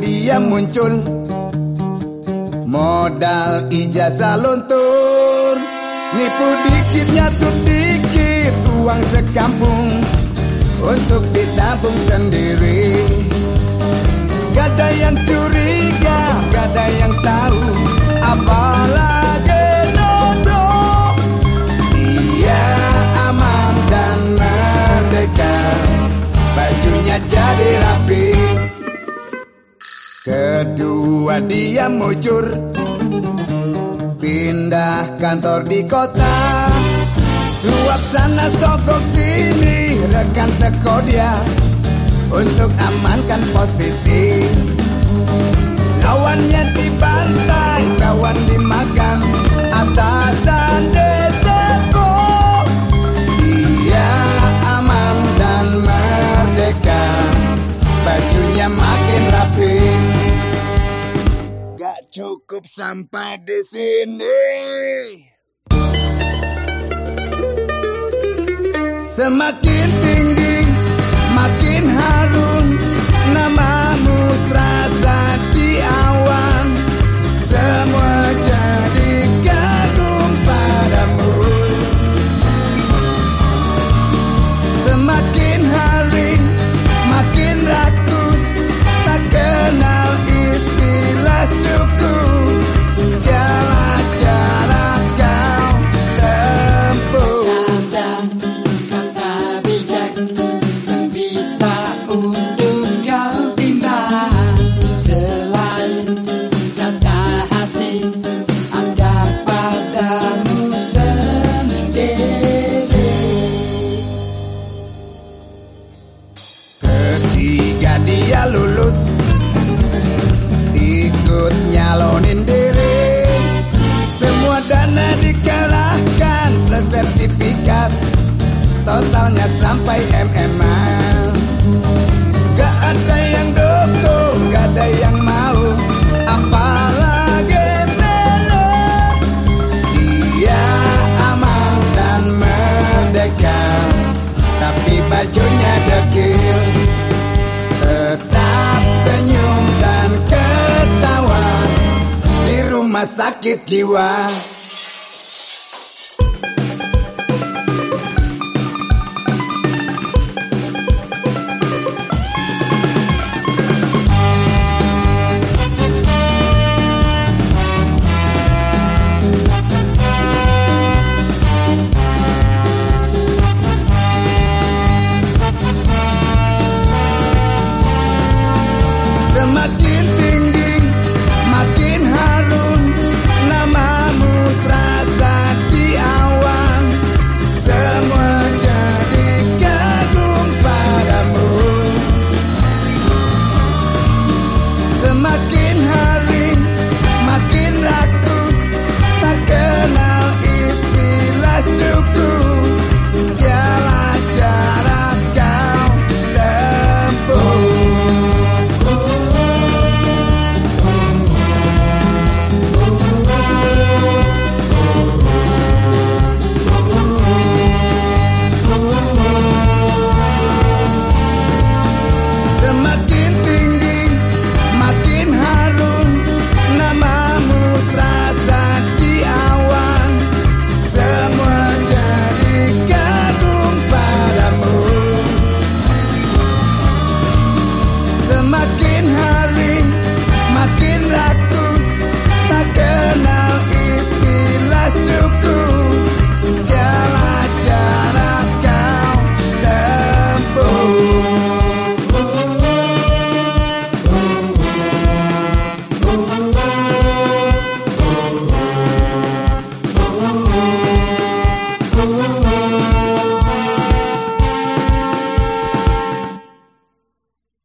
dia muncul. Modal ijazah luntur. Nipu dikit nyatut dikit uang sekampung. Untuk ditabung sendiri. Gak ada yang curiga, gak ada yang tahu. Apalagi Dia aman dan merdeka. Bajunya jadi rapi Dia mujur. Pindah kantor di kota. Suap sana sogok sini. Rekan sekodia Untuk amankan posisi. Lawannya dibantai Kawan dimakan cukup sampai di sini. Semakin tinggi, makin harum Totalnya sampai MMA Gak ada yang dukung Gak ada yang mau. Apalagi Melo. Dia aman dan merdeka. Tapi bajunya dekil. Tetap senyum dan ketawa. Di rumah sakit jiwa